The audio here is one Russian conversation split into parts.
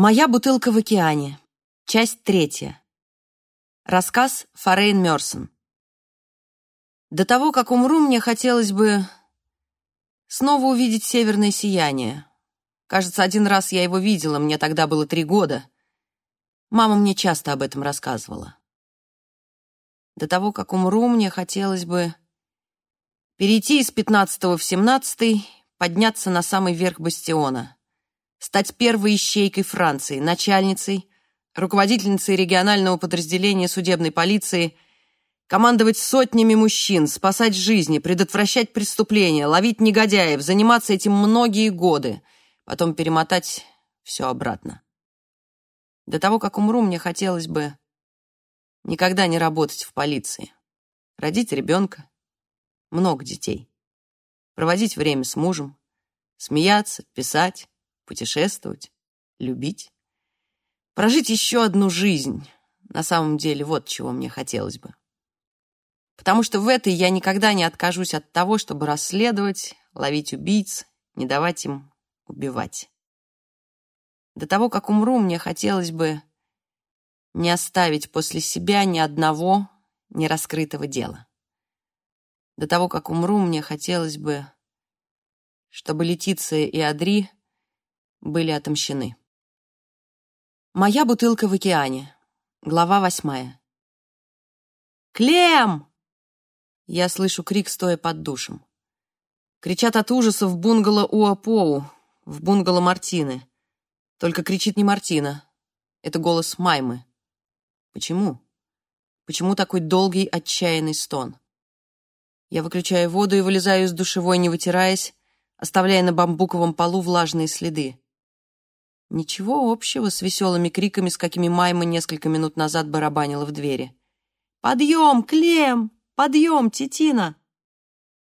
Моя бутылка в океане. Часть третья. Рассказ Форейн Мёрсон. До того, как умру, мне хотелось бы снова увидеть северное сияние. Кажется, один раз я его видела, мне тогда было три года. Мама мне часто об этом рассказывала. До того, как умру, мне хотелось бы перейти из пятнадцатого в семнадцатый, подняться на самый верх бастиона — стать первой ищейкой Франции, начальницей, руководительницей регионального подразделения судебной полиции, командовать сотнями мужчин, спасать жизни, предотвращать преступления, ловить негодяев, заниматься этим многие годы, потом перемотать все обратно. До того, как умру, мне хотелось бы никогда не работать в полиции, родить ребенка, много детей, проводить время с мужем, смеяться, писать, путешествовать, любить. Прожить еще одну жизнь. На самом деле, вот чего мне хотелось бы. Потому что в этой я никогда не откажусь от того, чтобы расследовать, ловить убийц, не давать им убивать. До того, как умру, мне хотелось бы не оставить после себя ни одного нераскрытого дела. До того, как умру, мне хотелось бы, чтобы Летиция и Адри были отомщены. Моя бутылка в океане. Глава восьмая. «Клем!» Я слышу крик, стоя под душем. Кричат от ужаса в бунгало Уапоу, в бунгало Мартины. Только кричит не Мартина. Это голос Маймы. Почему? Почему такой долгий, отчаянный стон? Я выключаю воду и вылезаю из душевой, не вытираясь, оставляя на бамбуковом полу влажные следы. Ничего общего с веселыми криками, с какими Майма несколько минут назад барабанила в двери. «Подъем, Клем! Подъем, Титина!»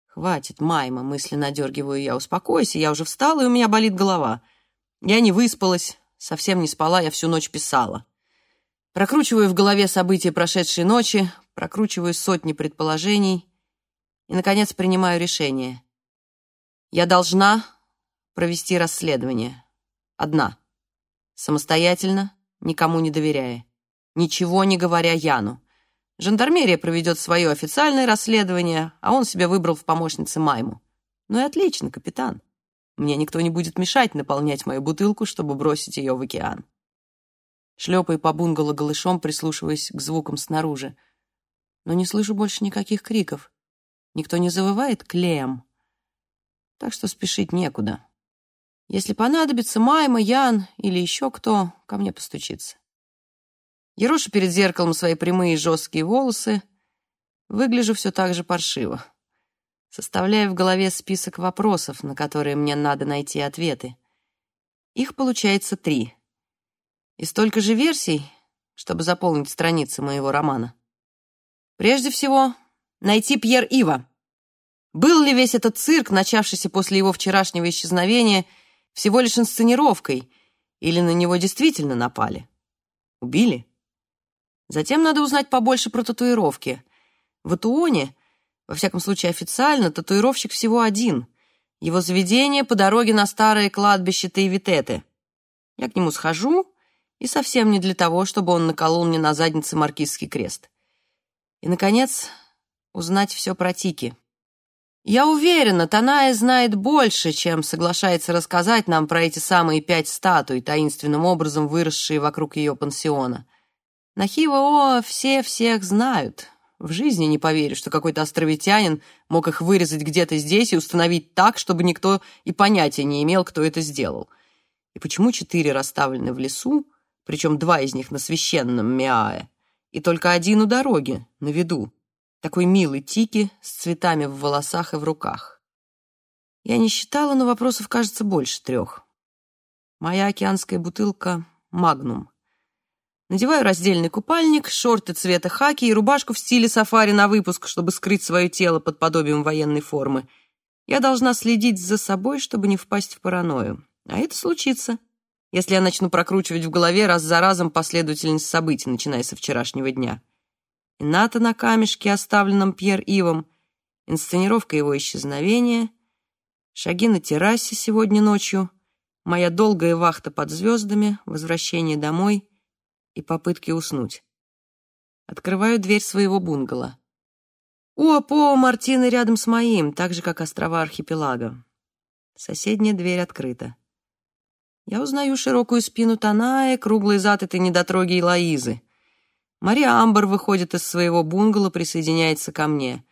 «Хватит, Майма!» — мысленно дергиваю я. «Успокойся, я уже встала, и у меня болит голова. Я не выспалась, совсем не спала, я всю ночь писала. Прокручиваю в голове события прошедшей ночи, прокручиваю сотни предположений и, наконец, принимаю решение. Я должна провести расследование. Одна самостоятельно, никому не доверяя, ничего не говоря Яну. Жандармерия проведет свое официальное расследование, а он себе выбрал в помощнице Майму. Ну и отлично, капитан. Мне никто не будет мешать наполнять мою бутылку, чтобы бросить ее в океан. Шлепаю по бунгало голышом, прислушиваясь к звукам снаружи. Но не слышу больше никаких криков. Никто не завывает клеем. Так что спешить некуда. Если понадобится, Майма, Ян или еще кто ко мне постучится. Ерошу перед зеркалом свои прямые жесткие волосы. Выгляжу все так же паршиво. Составляю в голове список вопросов, на которые мне надо найти ответы. Их получается три. И столько же версий, чтобы заполнить страницы моего романа. Прежде всего, найти Пьер Ива. Был ли весь этот цирк, начавшийся после его вчерашнего исчезновения, всего лишь инсценировкой, или на него действительно напали? Убили? Затем надо узнать побольше про татуировки. В Атуоне, во всяком случае официально, татуировщик всего один. Его заведение по дороге на старое кладбище Тейвитеты. Я к нему схожу, и совсем не для того, чтобы он наколол мне на заднице маркизский крест. И, наконец, узнать все про Тики. Я уверена, Таная знает больше, чем соглашается рассказать нам про эти самые пять статуй, таинственным образом выросшие вокруг ее пансиона. На Хиво все всех знают. В жизни не поверю, что какой-то островитянин мог их вырезать где-то здесь и установить так, чтобы никто и понятия не имел, кто это сделал. И почему четыре расставлены в лесу, причем два из них на священном Миае, и только один у дороги, на виду? Такой милый Тики с цветами в волосах и в руках. Я не считала, но вопросов, кажется, больше трех. Моя океанская бутылка «Магнум». Надеваю раздельный купальник, шорты цвета хаки и рубашку в стиле сафари на выпуск, чтобы скрыть свое тело под подобием военной формы. Я должна следить за собой, чтобы не впасть в паранойю. А это случится, если я начну прокручивать в голове раз за разом последовательность событий, начиная со вчерашнего дня. Ната на камешке, оставленном Пьер Ивом, инсценировка его исчезновения, шаги на террасе сегодня ночью, моя долгая вахта под звездами, возвращение домой и попытки уснуть. Открываю дверь своего бунгало. Уапо Мартины рядом с моим, так же, как острова архипелага. Соседняя дверь открыта. Я узнаю широкую спину Танаи, круглый зад этой недотроги Лоизы. Мария Амбар выходит из своего бунгало, присоединяется ко мне.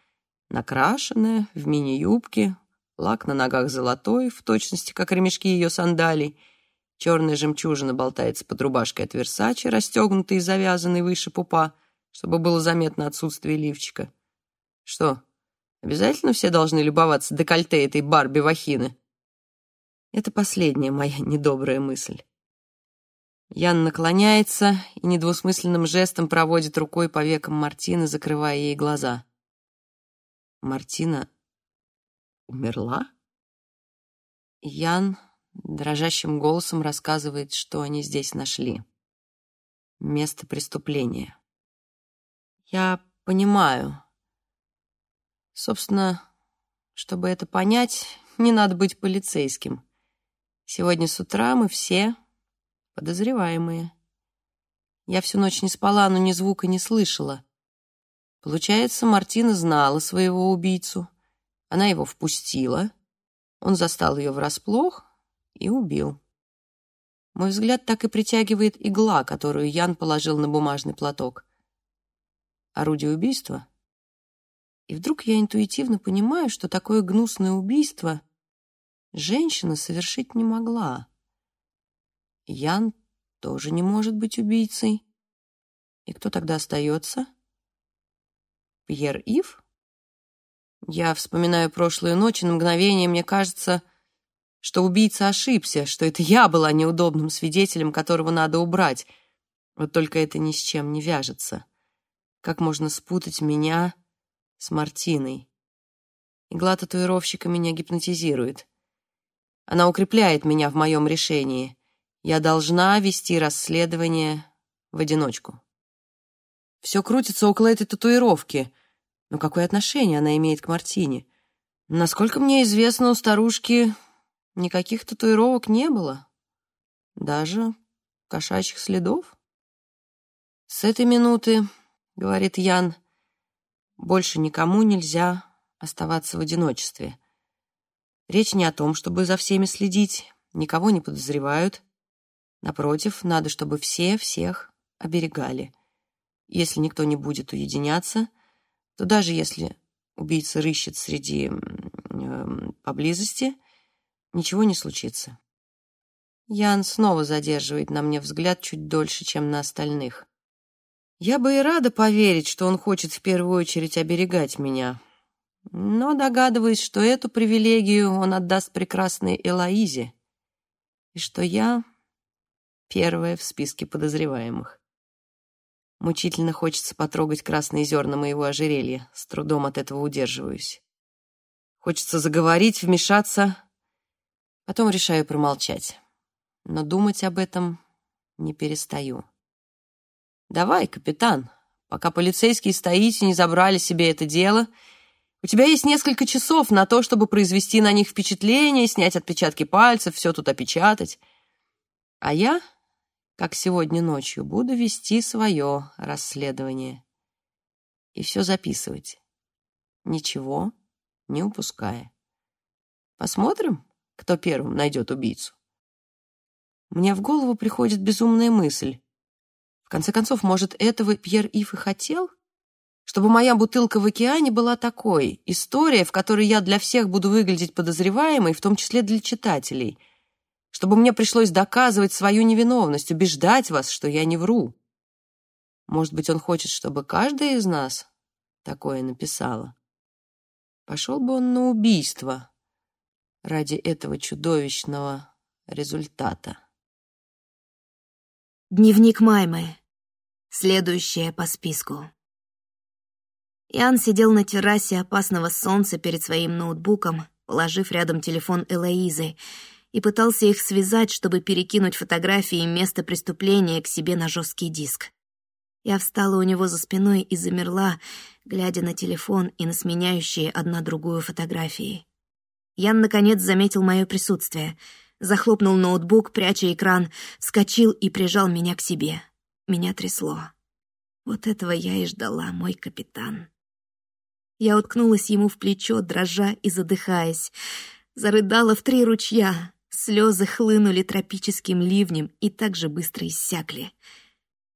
Накрашенная, в мини-юбке, лак на ногах золотой, в точности, как ремешки ее сандалий. Черная жемчужина болтается под рубашкой от Версачи, расстегнутой и завязанной выше пупа, чтобы было заметно отсутствие лифчика. Что, обязательно все должны любоваться декольте этой Барби-вахины? Это последняя моя недобрая мысль. Ян наклоняется и недвусмысленным жестом проводит рукой по векам Мартины, закрывая ей глаза. Мартина умерла? Ян дрожащим голосом рассказывает, что они здесь нашли. Место преступления. Я понимаю. Собственно, чтобы это понять, не надо быть полицейским. Сегодня с утра мы все подозреваемые. Я всю ночь не спала, но ни звука не слышала. Получается, Мартина знала своего убийцу. Она его впустила. Он застал ее врасплох и убил. Мой взгляд так и притягивает игла, которую Ян положил на бумажный платок. Орудие убийства? И вдруг я интуитивно понимаю, что такое гнусное убийство женщина совершить не могла. Ян тоже не может быть убийцей. И кто тогда остается? Пьер Ив? Я вспоминаю прошлую ночь, и на мгновение мне кажется, что убийца ошибся, что это я была неудобным свидетелем, которого надо убрать. Вот только это ни с чем не вяжется. Как можно спутать меня с Мартиной? Игла татуировщика меня гипнотизирует. Она укрепляет меня в моем решении. Я должна вести расследование в одиночку. Все крутится около этой татуировки. Но какое отношение она имеет к Мартине? Насколько мне известно, у старушки никаких татуировок не было. Даже кошачьих следов. С этой минуты, говорит Ян, больше никому нельзя оставаться в одиночестве. Речь не о том, чтобы за всеми следить, никого не подозревают. Напротив, надо, чтобы все всех оберегали. Если никто не будет уединяться, то даже если убийца рыщет среди э, поблизости, ничего не случится. Ян снова задерживает на мне взгляд чуть дольше, чем на остальных. Я бы и рада поверить, что он хочет в первую очередь оберегать меня, но догадываюсь, что эту привилегию он отдаст прекрасной Элоизе, и что я первая в списке подозреваемых. Мучительно хочется потрогать красные зерна моего ожерелья, с трудом от этого удерживаюсь. Хочется заговорить, вмешаться, потом решаю промолчать. Но думать об этом не перестаю. «Давай, капитан, пока полицейские стоите, не забрали себе это дело», у тебя есть несколько часов на то, чтобы произвести на них впечатление, снять отпечатки пальцев, все тут опечатать. А я, как сегодня ночью, буду вести свое расследование и все записывать, ничего не упуская. Посмотрим, кто первым найдет убийцу. Мне в голову приходит безумная мысль. В конце концов, может, этого Пьер Ив и хотел? чтобы моя бутылка в океане была такой, история, в которой я для всех буду выглядеть подозреваемой, в том числе для читателей, чтобы мне пришлось доказывать свою невиновность, убеждать вас, что я не вру. Может быть, он хочет, чтобы каждая из нас такое написала. Пошел бы он на убийство ради этого чудовищного результата. Дневник Маймы. Следующее по списку. Иоанн сидел на террасе опасного солнца перед своим ноутбуком, положив рядом телефон Элоизы, и пытался их связать, чтобы перекинуть фотографии места преступления к себе на жесткий диск. Я встала у него за спиной и замерла, глядя на телефон и на сменяющие одна другую фотографии. Ян, наконец, заметил мое присутствие. захлопнул ноутбук, пряча экран, вскочил и прижал меня к себе. Меня трясло. Вот этого я и ждала, мой капитан. Я уткнулась ему в плечо, дрожа и задыхаясь. Зарыдала в три ручья. Слезы хлынули тропическим ливнем и так же быстро иссякли.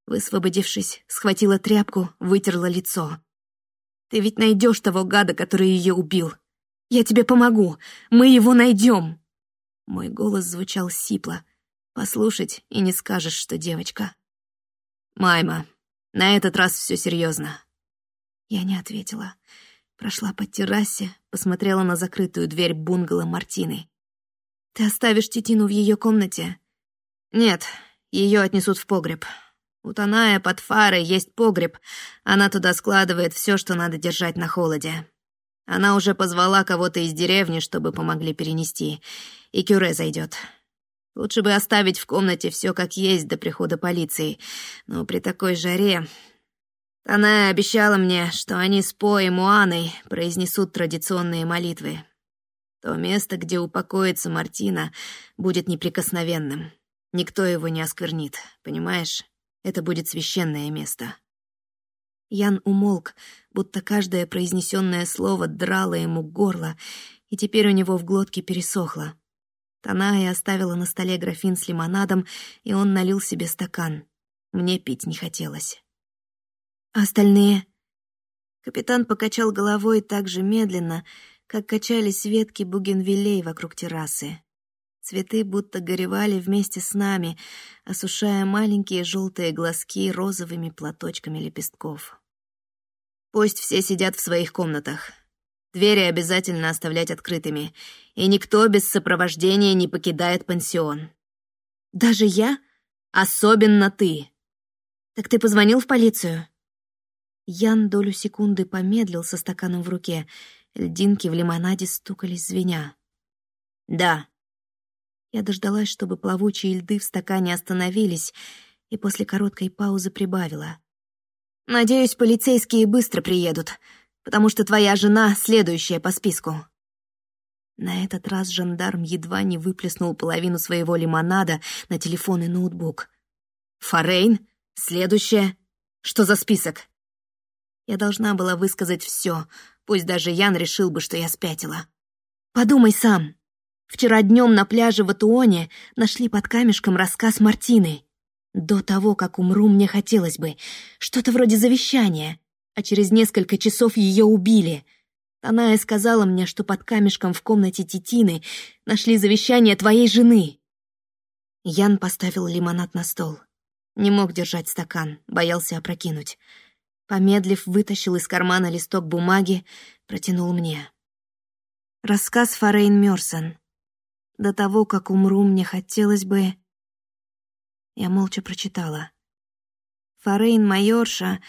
Высвободившись, схватила тряпку, вытерла лицо. «Ты ведь найдешь того гада, который ее убил. Я тебе помогу. Мы его найдем!» Мой голос звучал сипло. Послушать и не скажешь, что девочка. «Майма, на этот раз все серьезно. Я не ответила. Прошла по террасе, посмотрела на закрытую дверь бунгало Мартины. «Ты оставишь Титину в ее комнате?» «Нет, ее отнесут в погреб. У Таная под фарой есть погреб. Она туда складывает все, что надо держать на холоде. Она уже позвала кого-то из деревни, чтобы помогли перенести. И Кюре зайдет. Лучше бы оставить в комнате все как есть до прихода полиции. Но при такой жаре... Таная обещала мне, что они с По и Муаной произнесут традиционные молитвы. То место, где упокоится Мартина, будет неприкосновенным. Никто его не осквернит, понимаешь? Это будет священное место. Ян умолк, будто каждое произнесенное слово драло ему горло, и теперь у него в глотке пересохло. Таная оставила на столе графин с лимонадом, и он налил себе стакан. Мне пить не хотелось. «А остальные?» Капитан покачал головой так же медленно, как качались ветки бугенвиллей вокруг террасы. Цветы будто горевали вместе с нами, осушая маленькие желтые глазки розовыми платочками лепестков. Пусть все сидят в своих комнатах. Двери обязательно оставлять открытыми, и никто без сопровождения не покидает пансион. Даже я? Особенно ты. Так ты позвонил в полицию? Ян долю секунды помедлил со стаканом в руке. Льдинки в лимонаде стукались звеня. «Да», я дождалась, чтобы плавучие льды в стакане остановились, и после короткой паузы прибавила. «Надеюсь, полицейские быстро приедут, потому что твоя жена следующая по списку». На этот раз жандарм едва не выплеснул половину своего лимонада на телефон и ноутбук. «Форейн? Следующая? Что за список?» Я должна была высказать все, пусть даже Ян решил бы, что я спятила. «Подумай сам», Вчера днем на пляже в Атуоне нашли под камешком рассказ Мартины. До того, как умру, мне хотелось бы. Что-то вроде завещания. А через несколько часов ее убили. Таная сказала мне, что под камешком в комнате Титины нашли завещание твоей жены. Ян поставил лимонад на стол. Не мог держать стакан, боялся опрокинуть. Помедлив, вытащил из кармана листок бумаги, протянул мне. Рассказ Форейн Мёрсон. До того, как умру, мне хотелось бы... Я молча прочитала. Форейн Майорша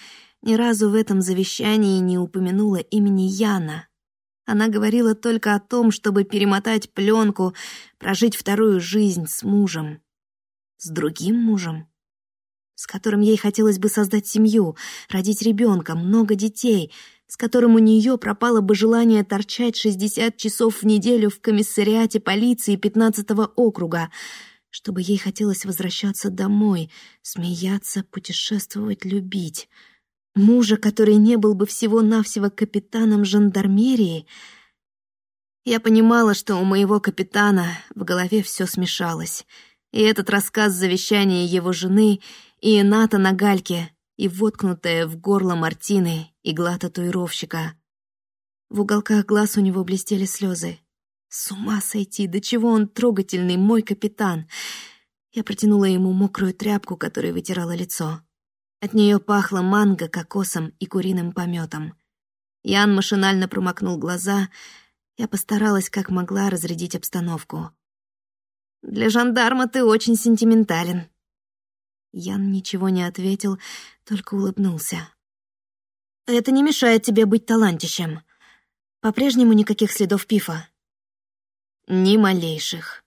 ни разу в этом завещании не упомянула имени Яна. Она говорила только о том, чтобы перемотать пленку, прожить вторую жизнь с мужем. С другим мужем, с которым ей хотелось бы создать семью, родить ребенка, много детей — с которым у нее пропало бы желание торчать 60 часов в неделю в комиссариате полиции 15-го округа, чтобы ей хотелось возвращаться домой, смеяться, путешествовать, любить. Мужа, который не был бы всего-навсего капитаном жандармерии. Я понимала, что у моего капитана в голове все смешалось. И этот рассказ завещания его жены, и Ната на гальке, и воткнутая в горло Мартины игла татуировщика. В уголках глаз у него блестели слезы. С ума сойти, до чего он трогательный, мой капитан. Я протянула ему мокрую тряпку, которой вытирала лицо. От нее пахло манго, кокосом и куриным пометом. Ян машинально промокнул глаза. Я постаралась, как могла, разрядить обстановку. «Для жандарма ты очень сентиментален». Ян ничего не ответил, только улыбнулся. Это не мешает тебе быть талантищем. По-прежнему никаких следов пифа. Ни малейших.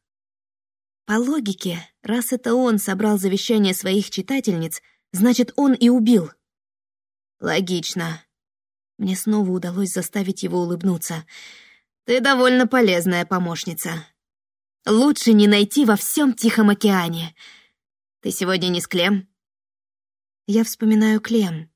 По логике, раз это он собрал завещание своих читательниц, значит, он и убил. Логично. Мне снова удалось заставить его улыбнуться. Ты довольно полезная помощница. Лучше не найти во всем Тихом океане. Ты сегодня не с Клем? Я вспоминаю Клем,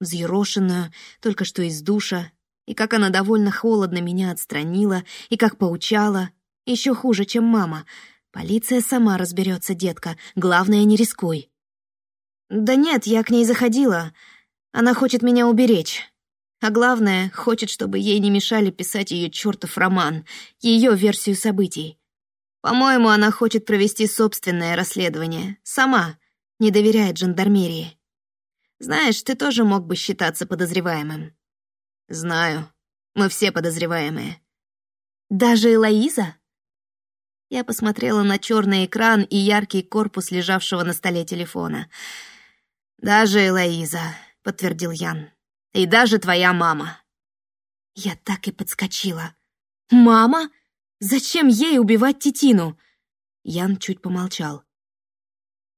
взъерошенную, только что из душа, и как она довольно холодно меня отстранила, и как поучала. Еще хуже, чем мама. Полиция сама разберется, детка. Главное, не рискуй. Да нет, я к ней заходила. Она хочет меня уберечь. А главное, хочет, чтобы ей не мешали писать ее чертов роман, ее версию событий. По-моему, она хочет провести собственное расследование. Сама. Не доверяет жандармерии. Знаешь, ты тоже мог бы считаться подозреваемым. Знаю. Мы все подозреваемые. Даже Элоиза? Я посмотрела на черный экран и яркий корпус лежавшего на столе телефона. «Даже Элоиза», — подтвердил Ян. «И даже твоя мама». Я так и подскочила. «Мама?» Зачем ей убивать Титину?» Ян чуть помолчал.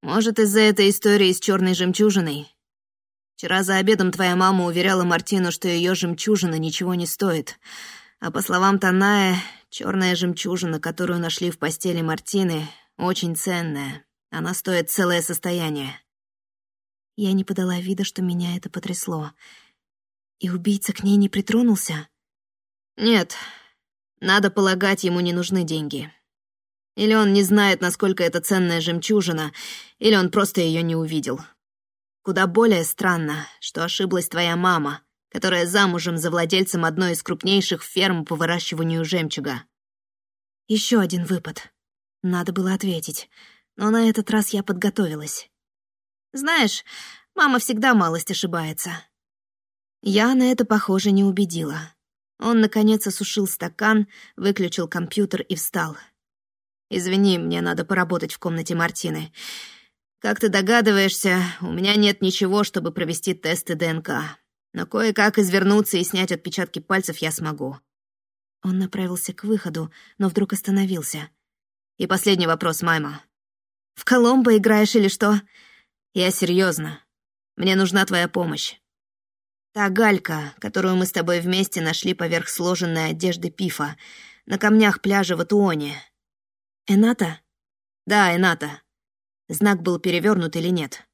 «Может, из-за этой истории с черной жемчужиной? Вчера за обедом твоя мама уверяла Мартину, что ее жемчужина ничего не стоит. А по словам Таная, черная жемчужина, которую нашли в постели Мартины, очень ценная. Она стоит целое состояние». Я не подала вида, что меня это потрясло. И убийца к ней не притронулся? «Нет, надо полагать, ему не нужны деньги. Или он не знает, насколько это ценная жемчужина, или он просто ее не увидел. Куда более странно, что ошиблась твоя мама, которая замужем за владельцем одной из крупнейших ферм по выращиванию жемчуга. Еще один выпад. Надо было ответить, но на этот раз я подготовилась. Знаешь, мама всегда малость ошибается. Я на это, похоже, не убедила. Он, наконец, осушил стакан, выключил компьютер и встал. «Извини, мне надо поработать в комнате Мартины. Как ты догадываешься, у меня нет ничего, чтобы провести тесты ДНК. Но кое-как извернуться и снять отпечатки пальцев я смогу». Он направился к выходу, но вдруг остановился. «И последний вопрос, Майма. В Коломбо играешь или что?» «Я серьезно. Мне нужна твоя помощь. Та галька, которую мы с тобой вместе нашли поверх сложенной одежды Пифа, на камнях пляжа в Атуоне. Эната? Да, Эната. Знак был перевернут или нет?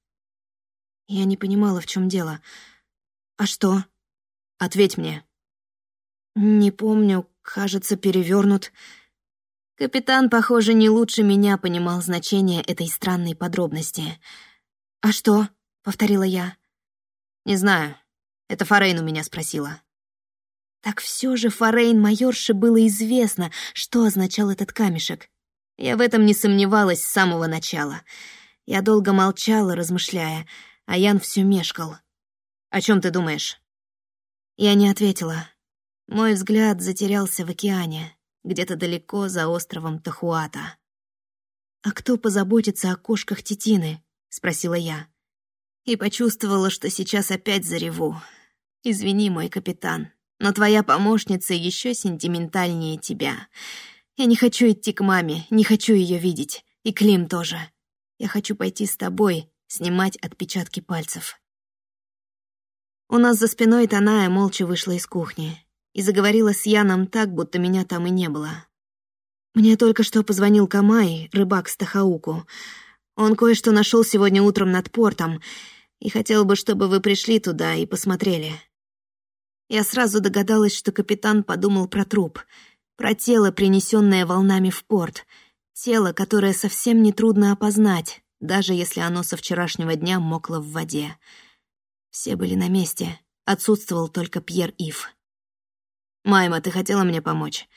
Я не понимала, в чем дело. А что? Ответь мне. Не помню, кажется, перевернут. Капитан, похоже, не лучше меня понимал значение этой странной подробности. «А что?» — повторила я. «Не знаю. Это Форейн у меня спросила. Так все же Форейн майорше было известно, что означал этот камешек. Я в этом не сомневалась с самого начала. Я долго молчала, размышляя, а Ян все мешкал. «О чем ты думаешь?» Я не ответила. Мой взгляд затерялся в океане, где-то далеко за островом Тахуата. «А кто позаботится о кошках Титины?» — спросила я. И почувствовала, что сейчас опять зареву, Извини, мой капитан, но твоя помощница еще сентиментальнее тебя. Я не хочу идти к маме, не хочу ее видеть. И Клим тоже. Я хочу пойти с тобой, снимать отпечатки пальцев. У нас за спиной Таная молча вышла из кухни и заговорила с Яном так, будто меня там и не было. Мне только что позвонил Камай, рыбак с Тахауку. Он кое-что нашел сегодня утром над портом и хотел бы, чтобы вы пришли туда и посмотрели. Я сразу догадалась, что капитан подумал про труп, про тело, принесенное волнами в порт, тело, которое совсем нетрудно опознать, даже если оно со вчерашнего дня мокло в воде. Все были на месте, отсутствовал только Пьер Ив. «Майма, ты хотела мне помочь?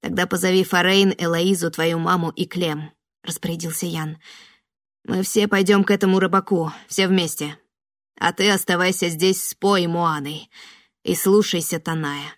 Тогда позови Форейн, Элоизу, твою маму и Клем», — распорядился Ян. «Мы все пойдем к этому рыбаку, все вместе. А ты оставайся здесь с По и Муаной и слушайся Таная.